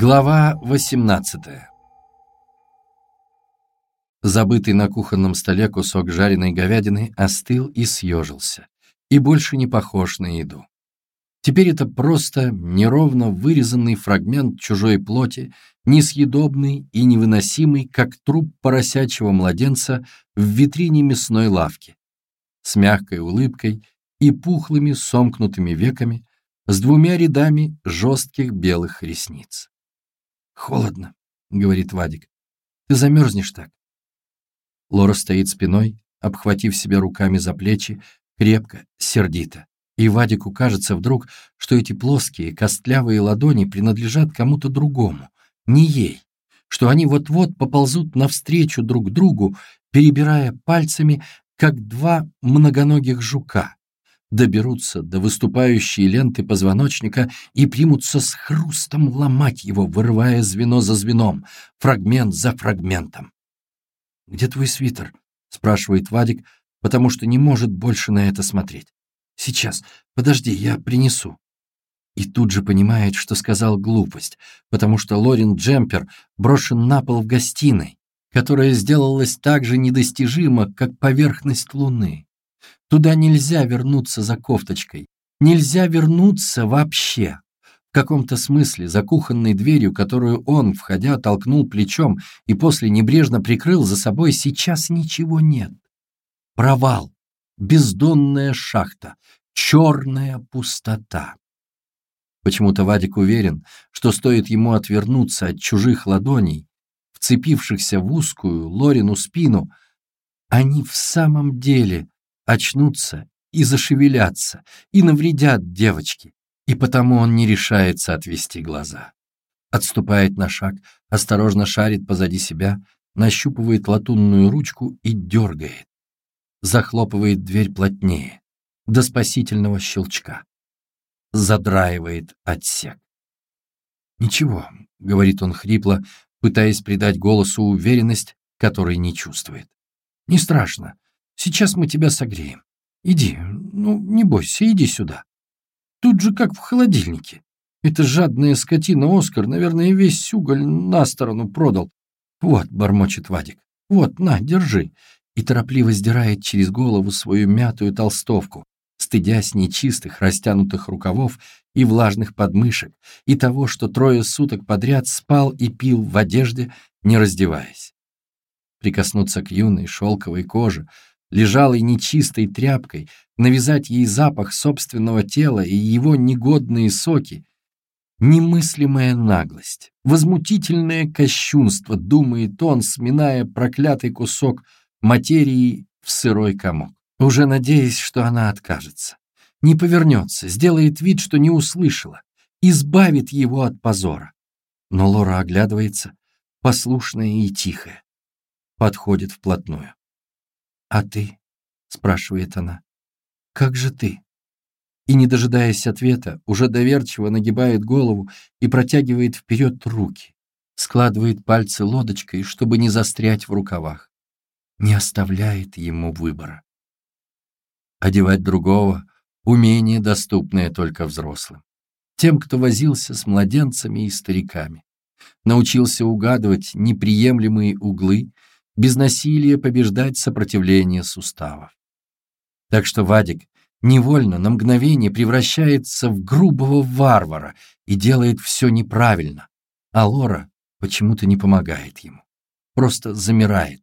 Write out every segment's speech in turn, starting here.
Глава 18 Забытый на кухонном столе кусок жареной говядины остыл и съежился, и больше не похож на еду. Теперь это просто неровно вырезанный фрагмент чужой плоти, несъедобный и невыносимый, как труп поросячьего младенца в витрине мясной лавки, с мягкой улыбкой и пухлыми сомкнутыми веками, с двумя рядами жестких белых ресниц. «Холодно», — говорит Вадик. «Ты замерзнешь так». Лора стоит спиной, обхватив себя руками за плечи, крепко, сердито. И Вадику кажется вдруг, что эти плоские, костлявые ладони принадлежат кому-то другому, не ей, что они вот-вот поползут навстречу друг другу, перебирая пальцами, как два многоногих жука, доберутся до выступающей ленты позвоночника и примутся с хрустом ломать его, вырывая звено за звеном, фрагмент за фрагментом. «Где твой свитер?» — спрашивает Вадик, потому что не может больше на это смотреть. «Сейчас, подожди, я принесу». И тут же понимает, что сказал глупость, потому что Лорин Джемпер брошен на пол в гостиной, которая сделалась так же недостижима, как поверхность Луны. Туда нельзя вернуться за кофточкой. Нельзя вернуться вообще. В каком-то смысле за кухонной дверью, которую он, входя, толкнул плечом и после небрежно прикрыл за собой, сейчас ничего нет. Провал, бездонная шахта, черная пустота. Почему-то Вадик уверен, что стоит ему отвернуться от чужих ладоней, вцепившихся в узкую Лорину спину, они в самом деле очнутся и зашевелятся, и навредят девочке, и потому он не решается отвести глаза. Отступает на шаг, осторожно шарит позади себя, нащупывает латунную ручку и дергает. Захлопывает дверь плотнее, до спасительного щелчка. Задраивает отсек. «Ничего», — говорит он хрипло, пытаясь придать голосу уверенность, которой не чувствует. «Не страшно. Сейчас мы тебя согреем. Иди, ну, не бойся, иди сюда. Тут же как в холодильнике. Эта жадная скотина Оскар, наверное, весь уголь на сторону продал. Вот, бормочет Вадик. Вот, на, держи. И торопливо сдирает через голову свою мятую толстовку, стыдясь нечистых растянутых рукавов и влажных подмышек, и того, что трое суток подряд спал и пил в одежде, не раздеваясь. Прикоснуться к юной шелковой коже — лежалой нечистой тряпкой, навязать ей запах собственного тела и его негодные соки. Немыслимая наглость, возмутительное кощунство, думает он, сминая проклятый кусок материи в сырой комок, уже надеясь, что она откажется. Не повернется, сделает вид, что не услышала, избавит его от позора. Но Лора оглядывается, послушная и тихая, подходит вплотную. «А ты?» — спрашивает она. «Как же ты?» И, не дожидаясь ответа, уже доверчиво нагибает голову и протягивает вперед руки, складывает пальцы лодочкой, чтобы не застрять в рукавах. Не оставляет ему выбора. Одевать другого — умение, доступное только взрослым. Тем, кто возился с младенцами и стариками. Научился угадывать неприемлемые углы без насилия побеждать сопротивление суставов. Так что Вадик невольно на мгновение превращается в грубого варвара и делает все неправильно, а Лора почему-то не помогает ему. Просто замирает,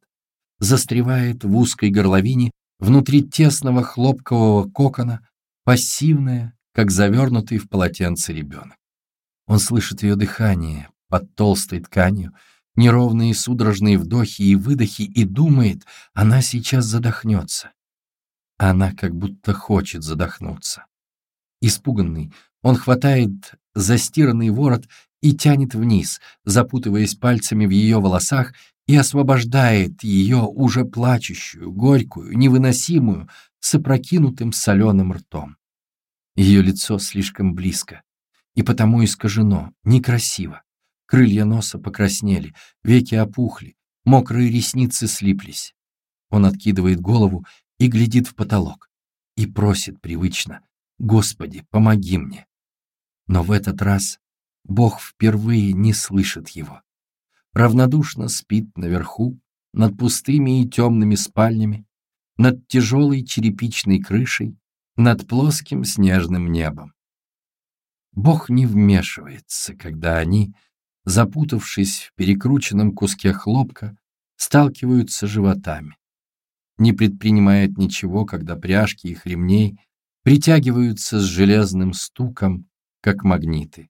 застревает в узкой горловине внутри тесного хлопкового кокона, пассивная, как завернутый в полотенце ребенок. Он слышит ее дыхание под толстой тканью, неровные судорожные вдохи и выдохи и думает, она сейчас задохнется. Она как будто хочет задохнуться. Испуганный, он хватает застиранный ворот и тянет вниз, запутываясь пальцами в ее волосах и освобождает ее уже плачущую, горькую, невыносимую, с опрокинутым соленым ртом. Ее лицо слишком близко и потому искажено, некрасиво. Крылья носа покраснели, веки опухли, мокрые ресницы слиплись. Он откидывает голову и глядит в потолок. И просит привычно «Господи, помоги мне». Но в этот раз Бог впервые не слышит его. Равнодушно спит наверху, над пустыми и темными спальнями, над тяжелой черепичной крышей, над плоским снежным небом. Бог не вмешивается, когда они, запутавшись в перекрученном куске хлопка, сталкиваются животами. Не предпринимает ничего, когда пряжки их ремней притягиваются с железным стуком, как магниты.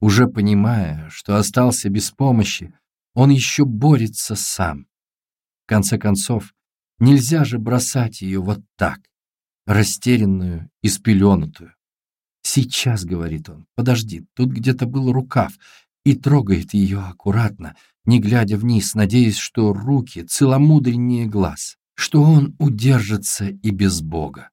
Уже понимая, что остался без помощи, он еще борется сам. В конце концов, нельзя же бросать ее вот так, растерянную и спеленутую. «Сейчас», — говорит он, — «подожди, тут где-то был рукав», и трогает ее аккуратно, не глядя вниз, надеясь, что руки целомудреннее глаз, что он удержится и без Бога.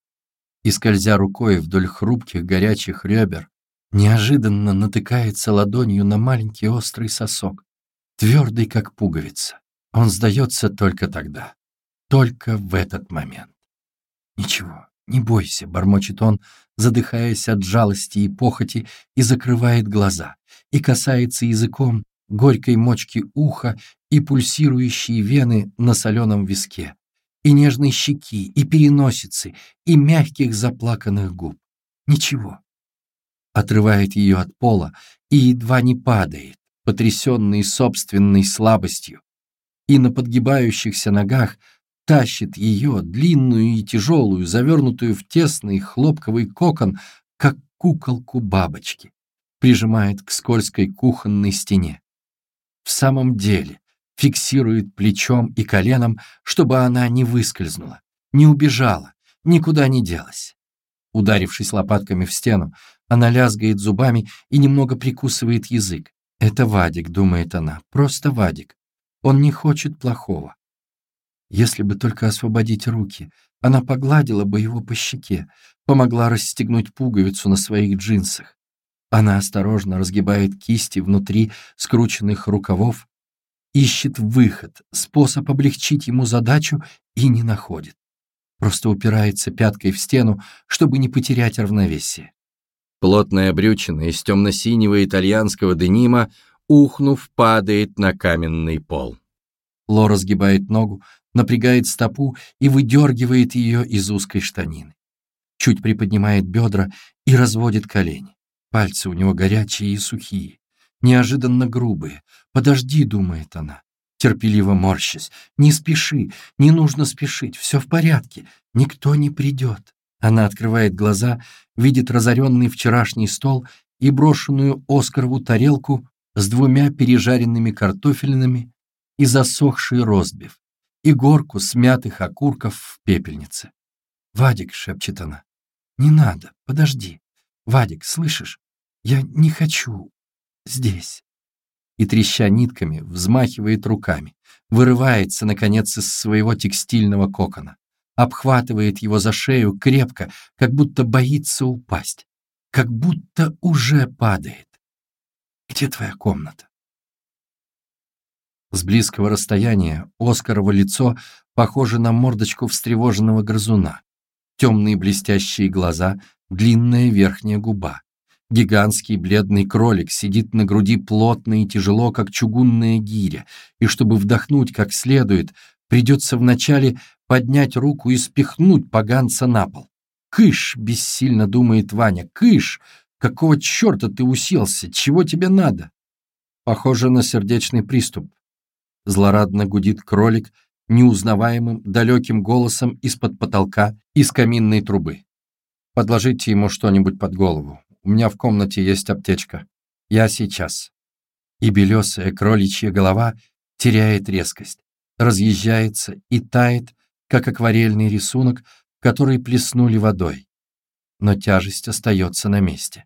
И, скользя рукой вдоль хрупких горячих ребер, неожиданно натыкается ладонью на маленький острый сосок, твердый, как пуговица. Он сдается только тогда, только в этот момент. «Ничего, не бойся», — бормочет он, задыхаясь от жалости и похоти, и закрывает глаза, и касается языком горькой мочки уха и пульсирующие вены на соленом виске, и нежной щеки, и переносицы, и мягких заплаканных губ. Ничего. Отрывает ее от пола и едва не падает, потрясенный собственной слабостью, и на подгибающихся ногах тащит ее, длинную и тяжелую, завернутую в тесный хлопковый кокон, как куколку бабочки, прижимает к скользкой кухонной стене. В самом деле, фиксирует плечом и коленом, чтобы она не выскользнула, не убежала, никуда не делась. Ударившись лопатками в стену, она лязгает зубами и немного прикусывает язык. «Это Вадик», — думает она, — «просто Вадик. Он не хочет плохого. Если бы только освободить руки, она погладила бы его по щеке, помогла расстегнуть пуговицу на своих джинсах. Она осторожно разгибает кисти внутри скрученных рукавов, ищет выход, способ облегчить ему задачу и не находит. Просто упирается пяткой в стену, чтобы не потерять равновесие. Плотная брючина из темно-синего итальянского денима, ухнув, падает на каменный пол. Ло разгибает ногу, напрягает стопу и выдергивает ее из узкой штанины. Чуть приподнимает бедра и разводит колени. Пальцы у него горячие и сухие, неожиданно грубые. «Подожди», — думает она, терпеливо морщась. «Не спеши, не нужно спешить, все в порядке, никто не придет». Она открывает глаза, видит разоренный вчерашний стол и брошенную Оскарову тарелку с двумя пережаренными картофелинами и засохший розбив и горку смятых окурков в пепельнице. «Вадик», — шепчет она, — «не надо, подожди. Вадик, слышишь? Я не хочу здесь». И, треща нитками, взмахивает руками, вырывается, наконец, из своего текстильного кокона, обхватывает его за шею крепко, как будто боится упасть, как будто уже падает. «Где твоя комната?» С близкого расстояния Оскарово лицо похоже на мордочку встревоженного грызуна. Темные блестящие глаза, длинная верхняя губа. Гигантский бледный кролик сидит на груди плотно и тяжело, как чугунная гиря, и чтобы вдохнуть как следует, придется вначале поднять руку и спихнуть поганца на пол. «Кыш!» — бессильно думает Ваня. «Кыш! Какого черта ты уселся? Чего тебе надо?» Похоже на сердечный приступ. Злорадно гудит кролик неузнаваемым, далеким голосом из-под потолка, из каминной трубы. Подложите ему что-нибудь под голову. У меня в комнате есть аптечка. Я сейчас. И белесая кроличья голова теряет резкость, разъезжается и тает, как акварельный рисунок, который плеснули водой. Но тяжесть остается на месте.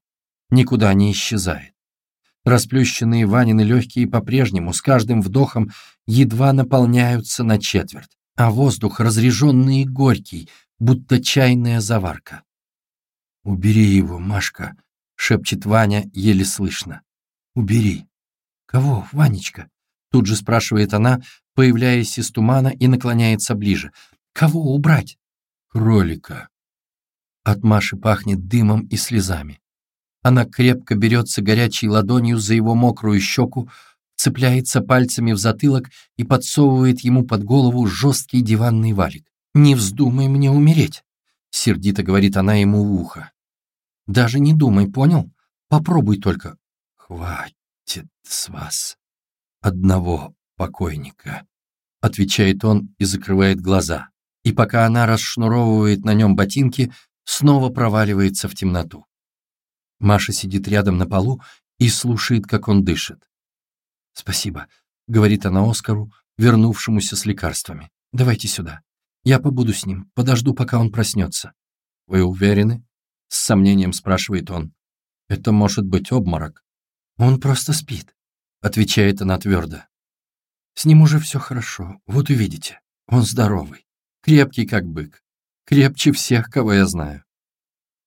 Никуда не исчезает. Расплющенные Ванины легкие по-прежнему с каждым вдохом едва наполняются на четверть, а воздух разреженный и горький, будто чайная заварка. «Убери его, Машка», — шепчет Ваня еле слышно. «Убери». «Кого, Ванечка?» — тут же спрашивает она, появляясь из тумана и наклоняется ближе. «Кого убрать?» «Кролика». От Маши пахнет дымом и слезами. Она крепко берется горячей ладонью за его мокрую щеку, цепляется пальцами в затылок и подсовывает ему под голову жесткий диванный валик. «Не вздумай мне умереть», — сердито говорит она ему в ухо. «Даже не думай, понял? Попробуй только». «Хватит с вас одного покойника», — отвечает он и закрывает глаза. И пока она расшнуровывает на нем ботинки, снова проваливается в темноту. Маша сидит рядом на полу и слушает, как он дышит. «Спасибо», — говорит она Оскару, вернувшемуся с лекарствами. «Давайте сюда. Я побуду с ним, подожду, пока он проснется». «Вы уверены?» — с сомнением спрашивает он. «Это может быть обморок». «Он просто спит», — отвечает она твердо. «С ним уже все хорошо, вот увидите. Он здоровый, крепкий как бык, крепче всех, кого я знаю».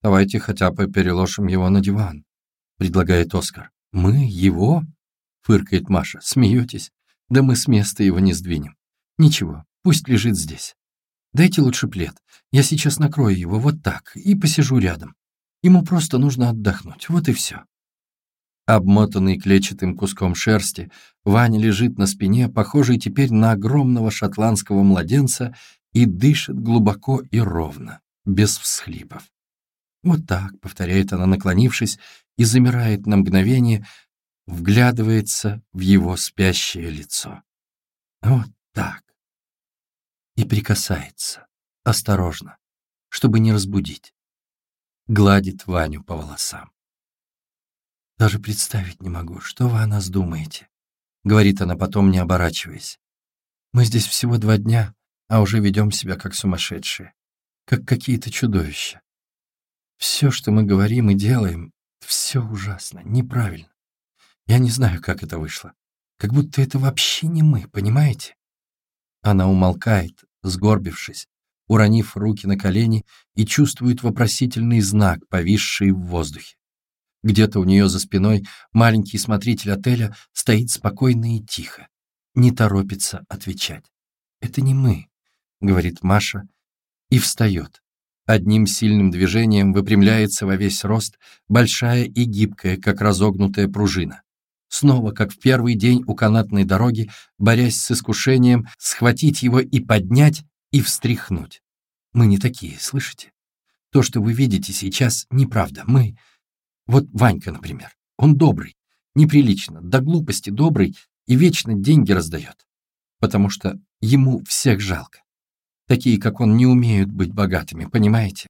«Давайте хотя бы переложим его на диван», — предлагает Оскар. «Мы? Его?» — фыркает Маша. «Смеетесь? Да мы с места его не сдвинем. Ничего, пусть лежит здесь. Дайте лучше плед. Я сейчас накрою его вот так и посижу рядом. Ему просто нужно отдохнуть, вот и все». Обмотанный клетчатым куском шерсти, Ваня лежит на спине, похожий теперь на огромного шотландского младенца, и дышит глубоко и ровно, без всхлипов. «Вот так», — повторяет она, наклонившись, и замирает на мгновение, вглядывается в его спящее лицо. Вот так. И прикасается, осторожно, чтобы не разбудить. Гладит Ваню по волосам. «Даже представить не могу, что вы о нас думаете», — говорит она потом, не оборачиваясь. «Мы здесь всего два дня, а уже ведем себя как сумасшедшие, как какие-то чудовища. Все, что мы говорим и делаем, все ужасно, неправильно. Я не знаю, как это вышло. Как будто это вообще не мы, понимаете? Она умолкает, сгорбившись, уронив руки на колени и чувствует вопросительный знак, повисший в воздухе. Где-то у нее за спиной маленький смотритель отеля стоит спокойно и тихо, не торопится отвечать. «Это не мы», — говорит Маша, и встает. Одним сильным движением выпрямляется во весь рост, большая и гибкая, как разогнутая пружина снова, как в первый день у канатной дороги, борясь с искушением, схватить его и поднять, и встряхнуть. Мы не такие, слышите? То, что вы видите сейчас, неправда. Мы... Вот Ванька, например. Он добрый, неприлично, до глупости добрый и вечно деньги раздает. Потому что ему всех жалко. Такие, как он, не умеют быть богатыми, понимаете?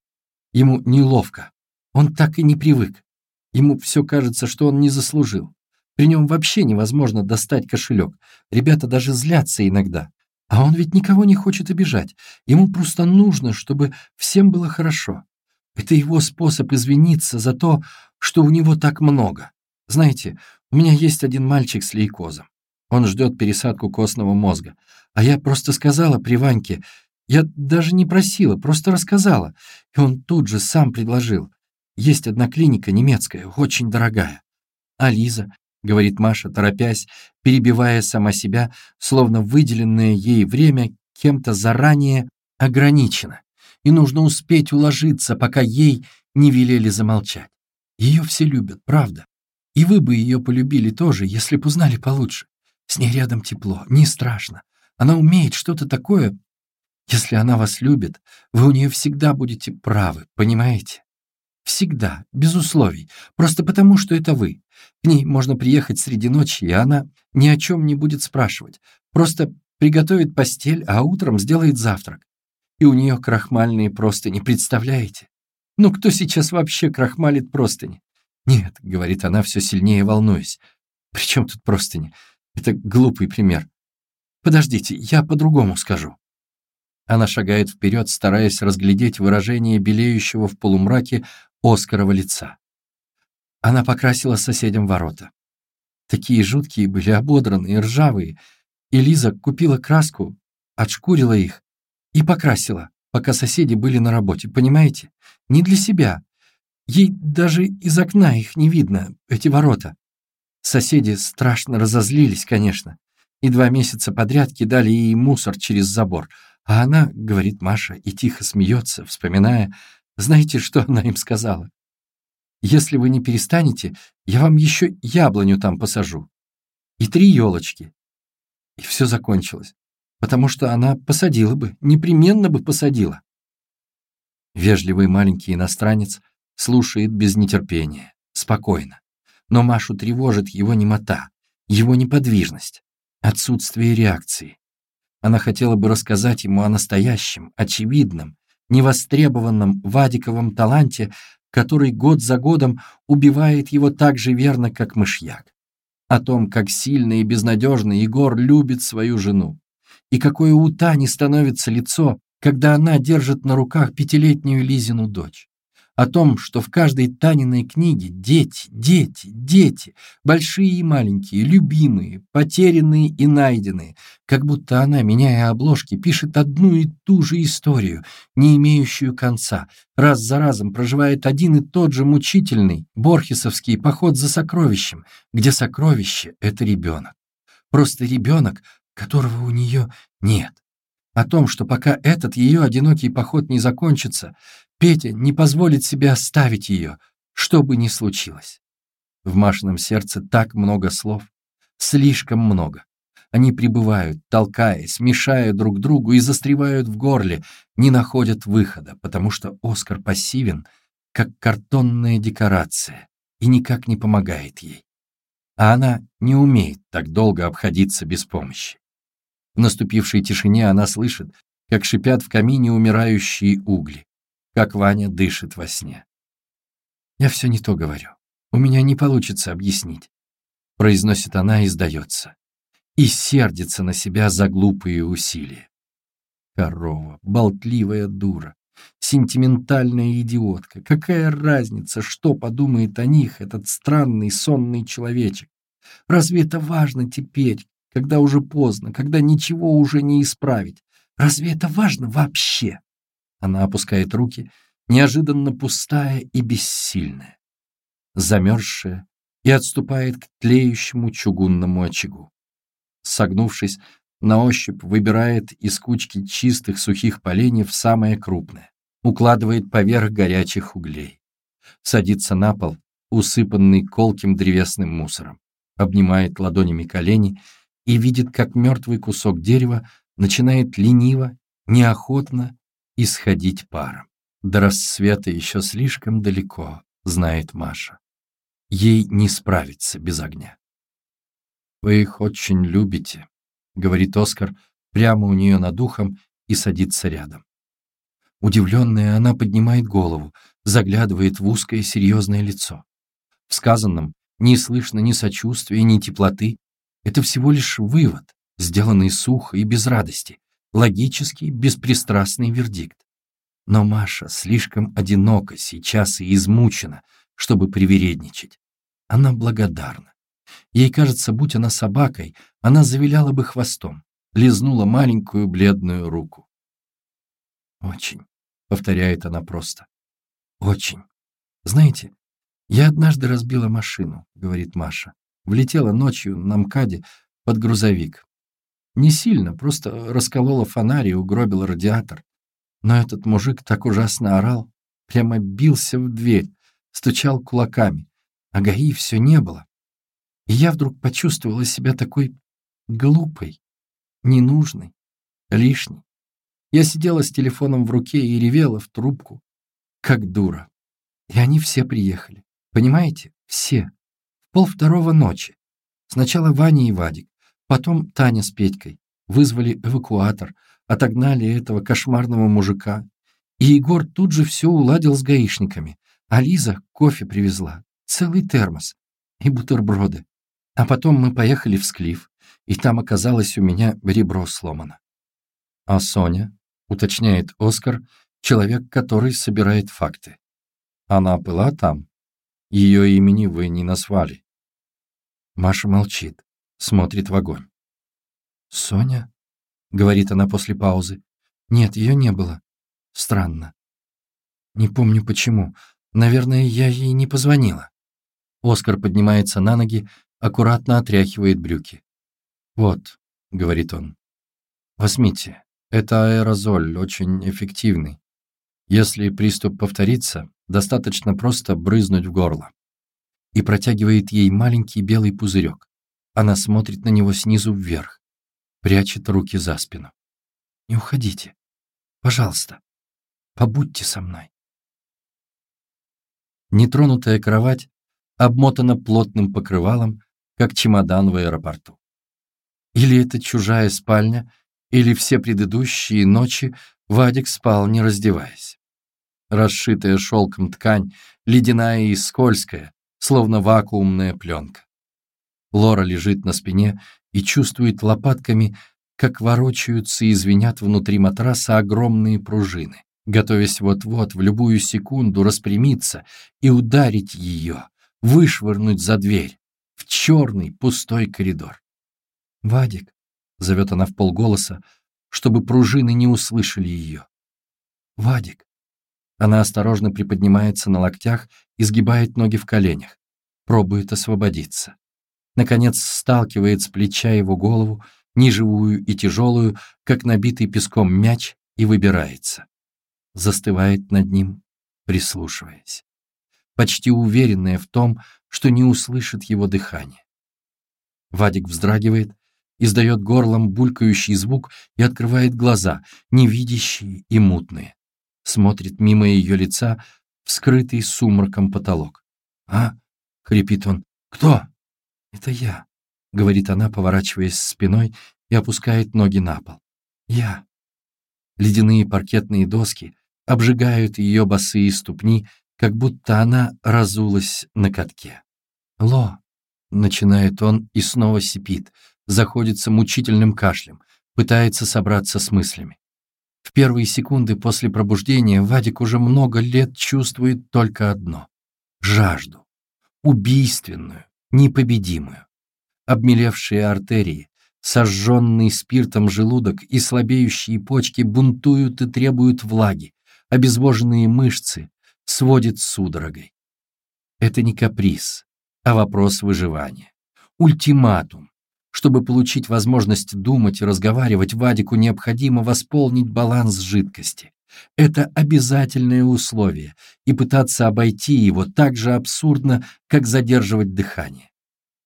Ему неловко. Он так и не привык. Ему все кажется, что он не заслужил. При нем вообще невозможно достать кошелек. Ребята даже злятся иногда. А он ведь никого не хочет обижать. Ему просто нужно, чтобы всем было хорошо. Это его способ извиниться за то, что у него так много. Знаете, у меня есть один мальчик с лейкозом. Он ждет пересадку костного мозга. А я просто сказала при Ваньке, я даже не просила, просто рассказала. И он тут же сам предложил. Есть одна клиника немецкая, очень дорогая. А Лиза, — говорит Маша, торопясь, перебивая сама себя, словно выделенное ей время кем-то заранее ограничено, и нужно успеть уложиться, пока ей не велели замолчать. Ее все любят, правда. И вы бы ее полюбили тоже, если б узнали получше. С ней рядом тепло, не страшно. Она умеет что-то такое. Если она вас любит, вы у нее всегда будете правы, понимаете? Всегда, без условий, просто потому, что это вы. К ней можно приехать среди ночи, и она ни о чем не будет спрашивать. Просто приготовит постель, а утром сделает завтрак. И у нее крахмальные простыни, представляете? Ну кто сейчас вообще крахмалит простыни? Нет, говорит она, все сильнее волнуясь. При чем тут простыни? Это глупый пример. Подождите, я по-другому скажу. Она шагает вперед, стараясь разглядеть выражение белеющего в полумраке Оскарова лица. Она покрасила соседям ворота. Такие жуткие были, ободранные, ржавые. И Лиза купила краску, отшкурила их и покрасила, пока соседи были на работе, понимаете? Не для себя. Ей даже из окна их не видно, эти ворота. Соседи страшно разозлились, конечно, и два месяца подряд кидали ей мусор через забор. А она, говорит Маша, и тихо смеется, вспоминая, знаете, что она им сказала? Если вы не перестанете, я вам еще яблоню там посажу. И три елочки. И все закончилось. Потому что она посадила бы, непременно бы посадила. Вежливый маленький иностранец слушает без нетерпения, спокойно. Но Машу тревожит его немота, его неподвижность, отсутствие реакции. Она хотела бы рассказать ему о настоящем, очевидном, невостребованном Вадиковом таланте, который год за годом убивает его так же верно, как мышьяк. О том, как сильно и безнадежно Егор любит свою жену, и какое у Тани становится лицо, когда она держит на руках пятилетнюю Лизину дочь о том, что в каждой Таниной книге дети, дети, дети, большие и маленькие, любимые, потерянные и найденные, как будто она, меняя обложки, пишет одну и ту же историю, не имеющую конца, раз за разом проживает один и тот же мучительный борхесовский поход за сокровищем, где сокровище — это ребенок. Просто ребенок, которого у нее нет о том, что пока этот ее одинокий поход не закончится, Петя не позволит себе оставить ее, что бы ни случилось. В Машином сердце так много слов, слишком много. Они прибывают, толкаясь, мешая друг другу и застревают в горле, не находят выхода, потому что Оскар пассивен, как картонная декорация, и никак не помогает ей. А она не умеет так долго обходиться без помощи. В наступившей тишине она слышит, как шипят в камине умирающие угли как Ваня дышит во сне. «Я все не то говорю. У меня не получится объяснить», — произносит она и сдается. И сердится на себя за глупые усилия. Корова, болтливая дура, сентиментальная идиотка. Какая разница, что подумает о них этот странный сонный человечек? Разве это важно теперь, когда уже поздно, когда ничего уже не исправить? Разве это важно вообще? Она опускает руки, неожиданно пустая и бессильная, замерзшая, и отступает к тлеющему чугунному очагу. Согнувшись, на ощупь выбирает из кучки чистых сухих поленьев самое крупное, укладывает поверх горячих углей. Садится на пол, усыпанный колким древесным мусором, обнимает ладонями колени и видит, как мертвый кусок дерева начинает лениво, неохотно исходить паром. До рассвета еще слишком далеко, знает Маша. Ей не справиться без огня. «Вы их очень любите», — говорит Оскар прямо у нее над ухом и садится рядом. Удивленная, она поднимает голову, заглядывает в узкое серьезное лицо. В сказанном не слышно ни сочувствия, ни теплоты. Это всего лишь вывод, сделанный сухо и без радости, логический, беспристрастный вердикт. Но Маша слишком одинока сейчас и измучена, чтобы привередничать. Она благодарна. Ей кажется, будь она собакой, она завиляла бы хвостом, лизнула маленькую бледную руку. «Очень», — повторяет она просто. «Очень. Знаете, я однажды разбила машину», — говорит Маша. Влетела ночью на МКАДе под грузовик. Не сильно, просто расколола фонарь и угробила радиатор. Но этот мужик так ужасно орал, прямо бился в дверь, стучал кулаками, а ГАИ все не было. И я вдруг почувствовала себя такой глупой, ненужной, лишней. Я сидела с телефоном в руке и ревела в трубку, как дура. И они все приехали. Понимаете? Все. В полвторого ночи. Сначала Ваня и Вадик, Потом Таня с Петькой вызвали эвакуатор, отогнали этого кошмарного мужика. И Егор тут же все уладил с гаишниками. А Лиза кофе привезла, целый термос и бутерброды. А потом мы поехали в Склиф, и там оказалось у меня ребро сломано. А Соня, уточняет Оскар, человек, который собирает факты. Она была там? Ее имени вы не назвали. Маша молчит смотрит в огонь. «Соня?» — говорит она после паузы. «Нет, ее не было. Странно. Не помню почему. Наверное, я ей не позвонила». Оскар поднимается на ноги, аккуратно отряхивает брюки. «Вот», — говорит он, — «возьмите, это аэрозоль, очень эффективный. Если приступ повторится, достаточно просто брызнуть в горло. И протягивает ей маленький белый пузырек. Она смотрит на него снизу вверх, прячет руки за спину. «Не уходите. Пожалуйста, побудьте со мной». Нетронутая кровать обмотана плотным покрывалом, как чемодан в аэропорту. Или это чужая спальня, или все предыдущие ночи Вадик спал, не раздеваясь. Расшитая шелком ткань, ледяная и скользкая, словно вакуумная пленка. Лора лежит на спине и чувствует лопатками, как ворочаются и звенят внутри матраса огромные пружины, готовясь вот-вот в любую секунду распрямиться и ударить ее, вышвырнуть за дверь, в черный пустой коридор. «Вадик», — зовет она в полголоса, чтобы пружины не услышали ее. «Вадик». Она осторожно приподнимается на локтях и сгибает ноги в коленях, пробует освободиться. Наконец сталкивает с плеча его голову, неживую и тяжелую, как набитый песком мяч, и выбирается. Застывает над ним, прислушиваясь. Почти уверенная в том, что не услышит его дыхание. Вадик вздрагивает, издает горлом булькающий звук и открывает глаза, невидящие и мутные. Смотрит мимо ее лица в скрытый сумраком потолок. «А?» — хрипит он. «Кто?» «Это я», — говорит она, поворачиваясь спиной и опускает ноги на пол. «Я». Ледяные паркетные доски обжигают ее босые ступни, как будто она разулась на катке. «Ло», — начинает он и снова сипит, заходится мучительным кашлем, пытается собраться с мыслями. В первые секунды после пробуждения Вадик уже много лет чувствует только одно — жажду, убийственную, непобедимую. Обмелевшие артерии, сожженный спиртом желудок и слабеющие почки бунтуют и требуют влаги, обезвоженные мышцы сводит судорогой. Это не каприз, а вопрос выживания. Ультиматум, чтобы получить возможность думать и разговаривать, Вадику необходимо восполнить баланс жидкости. Это обязательное условие, и пытаться обойти его так же абсурдно, как задерживать дыхание.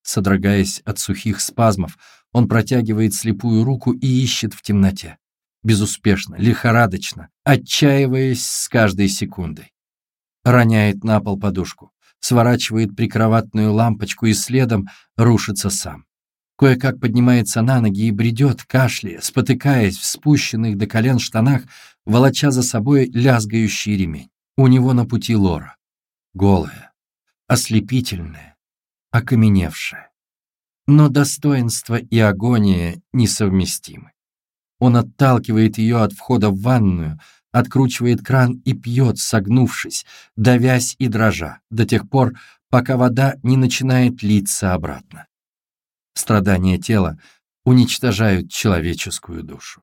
Содрогаясь от сухих спазмов, он протягивает слепую руку и ищет в темноте. Безуспешно, лихорадочно, отчаиваясь с каждой секундой. Роняет на пол подушку, сворачивает прикроватную лампочку и следом рушится сам. Кое-как поднимается на ноги и бредет, кашляя, спотыкаясь в спущенных до колен штанах, волоча за собой лязгающий ремень. У него на пути Лора. Голая, ослепительная, окаменевшая. Но достоинство и агония несовместимы. Он отталкивает ее от входа в ванную, откручивает кран и пьет, согнувшись, давясь и дрожа, до тех пор, пока вода не начинает литься обратно. Страдания тела уничтожают человеческую душу.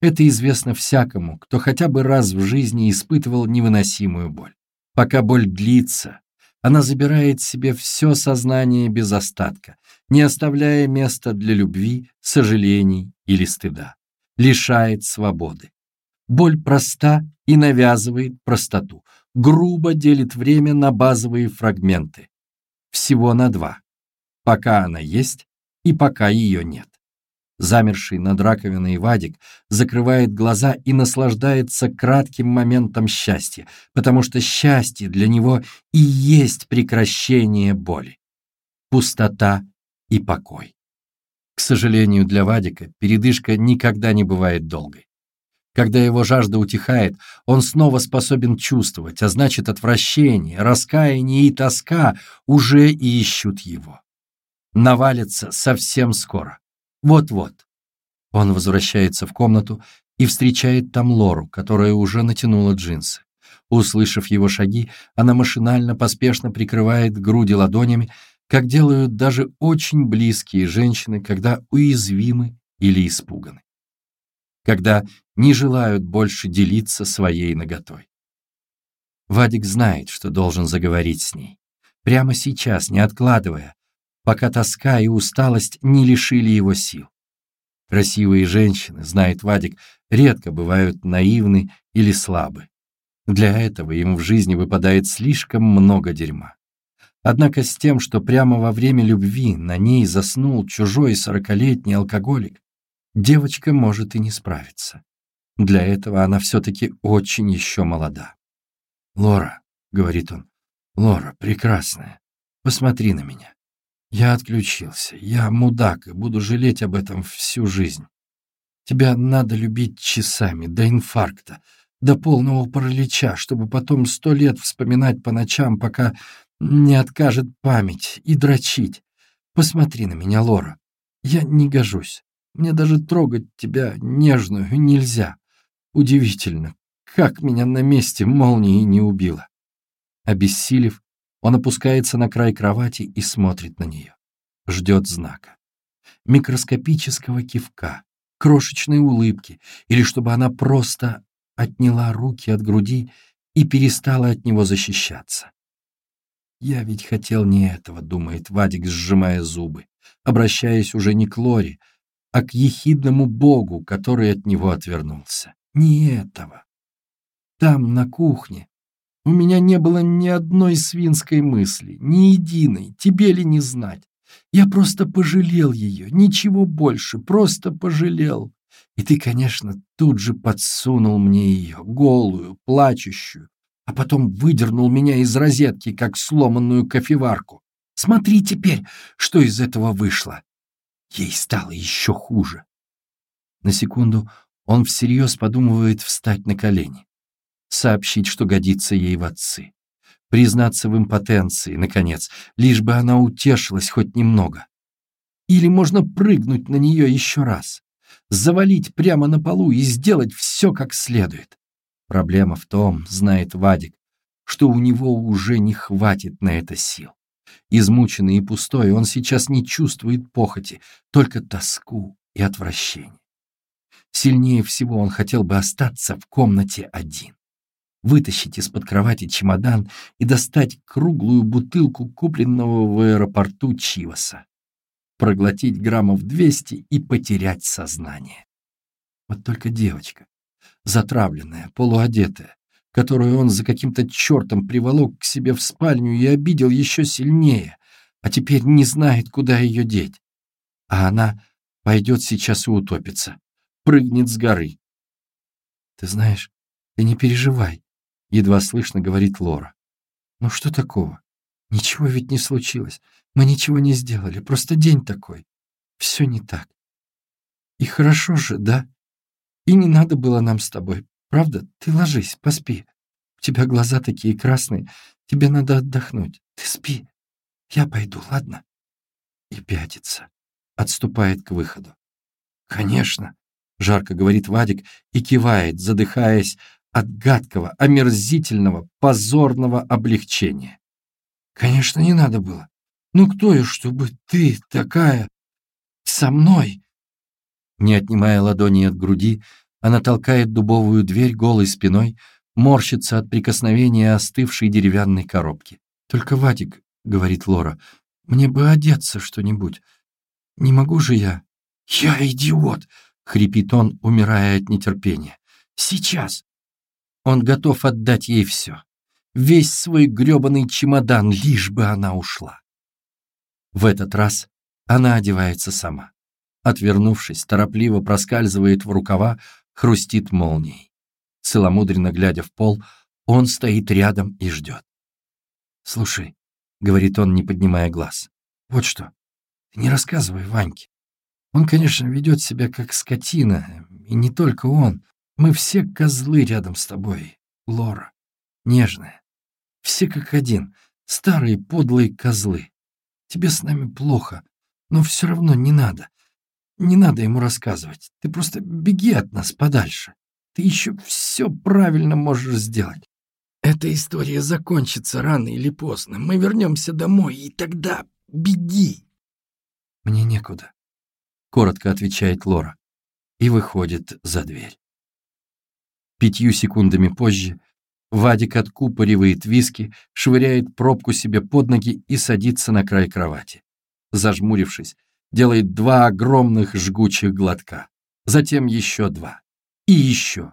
Это известно всякому, кто хотя бы раз в жизни испытывал невыносимую боль. Пока боль длится, она забирает себе все сознание без остатка, не оставляя места для любви, сожалений или стыда. Лишает свободы. Боль проста и навязывает простоту, грубо делит время на базовые фрагменты. Всего на два. Пока она есть, и пока ее нет. Замерший над раковиной Вадик закрывает глаза и наслаждается кратким моментом счастья, потому что счастье для него и есть прекращение боли. Пустота и покой. К сожалению для Вадика, передышка никогда не бывает долгой. Когда его жажда утихает, он снова способен чувствовать, а значит отвращение, раскаяние и тоска уже ищут его навалится совсем скоро. Вот-вот. Он возвращается в комнату и встречает там Лору, которая уже натянула джинсы. Услышав его шаги, она машинально поспешно прикрывает груди ладонями, как делают даже очень близкие женщины, когда уязвимы или испуганы. Когда не желают больше делиться своей наготой. Вадик знает, что должен заговорить с ней. Прямо сейчас, не откладывая, пока тоска и усталость не лишили его сил. Красивые женщины, знает Вадик, редко бывают наивны или слабы. Для этого им в жизни выпадает слишком много дерьма. Однако с тем, что прямо во время любви на ней заснул чужой сорокалетний алкоголик, девочка может и не справиться. Для этого она все-таки очень еще молода. «Лора», — говорит он, — «Лора, прекрасная, посмотри на меня. Я отключился, я мудак и буду жалеть об этом всю жизнь. Тебя надо любить часами, до инфаркта, до полного паралича, чтобы потом сто лет вспоминать по ночам, пока не откажет память, и дрочить. Посмотри на меня, Лора. Я не гожусь. Мне даже трогать тебя нежную нельзя. Удивительно, как меня на месте молнии не убило. Обессилев, он опускается на край кровати и смотрит на нее. Ждет знака. Микроскопического кивка, крошечной улыбки, или чтобы она просто отняла руки от груди и перестала от него защищаться. «Я ведь хотел не этого», — думает Вадик, сжимая зубы, обращаясь уже не к Лоре, а к ехидному богу, который от него отвернулся. «Не этого. Там, на кухне, у меня не было ни одной свинской мысли, ни единой, тебе ли не знать. Я просто пожалел ее, ничего больше, просто пожалел. И ты, конечно, тут же подсунул мне ее, голую, плачущую, а потом выдернул меня из розетки, как сломанную кофеварку. Смотри теперь, что из этого вышло. Ей стало еще хуже. На секунду он всерьез подумывает встать на колени, сообщить, что годится ей в отцы, признаться в импотенции, наконец, лишь бы она утешилась хоть немного. Или можно прыгнуть на нее еще раз завалить прямо на полу и сделать все как следует. Проблема в том, знает Вадик, что у него уже не хватит на это сил. Измученный и пустой, он сейчас не чувствует похоти, только тоску и отвращение. Сильнее всего он хотел бы остаться в комнате один, вытащить из-под кровати чемодан и достать круглую бутылку купленного в аэропорту Чиваса проглотить граммов 200 и потерять сознание. Вот только девочка, затравленная, полуодетая, которую он за каким-то чертом приволок к себе в спальню и обидел еще сильнее, а теперь не знает, куда ее деть. А она пойдет сейчас и утопится, прыгнет с горы. «Ты знаешь, ты не переживай», — едва слышно говорит Лора. «Ну что такого? Ничего ведь не случилось. Мы ничего не сделали, просто день такой. Все не так. И хорошо же, да? И не надо было нам с тобой, правда? Ты ложись, поспи. У тебя глаза такие красные, тебе надо отдохнуть. Ты спи. Я пойду, ладно? И пятится, отступает к выходу. Конечно, жарко говорит Вадик и кивает, задыхаясь от гадкого, омерзительного, позорного облегчения. Конечно, не надо было. Ну кто я, чтобы ты такая со мной? Не отнимая ладони от груди, она толкает дубовую дверь голой спиной, морщится от прикосновения остывшей деревянной коробки. «Только, Вадик, — говорит Лора, — мне бы одеться что-нибудь. Не могу же я...» «Я идиот!» — хрипит он, умирая от нетерпения. «Сейчас!» Он готов отдать ей все. Весь свой грёбаный чемодан, лишь бы она ушла. В этот раз она одевается сама. Отвернувшись, торопливо проскальзывает в рукава, хрустит молнией. Целомудренно глядя в пол, он стоит рядом и ждет. «Слушай», — говорит он, не поднимая глаз, — «вот что, не рассказывай Ваньке. Он, конечно, ведет себя как скотина, и не только он. Мы все козлы рядом с тобой, Лора, нежная. Все как один, старые подлые козлы. Тебе с нами плохо, но все равно не надо. Не надо ему рассказывать. Ты просто беги от нас подальше. Ты еще все правильно можешь сделать. Эта история закончится рано или поздно. Мы вернемся домой, и тогда беги. Мне некуда, — коротко отвечает Лора и выходит за дверь. Пятью секундами позже Вадик откупоривает виски, швыряет пробку себе под ноги и садится на край кровати. Зажмурившись, делает два огромных жгучих глотка. Затем еще два. И еще.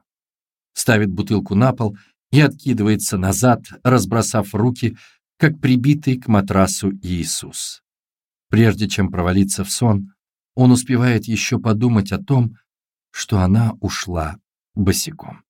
Ставит бутылку на пол и откидывается назад, разбросав руки, как прибитый к матрасу Иисус. Прежде чем провалиться в сон, он успевает еще подумать о том, что она ушла босиком.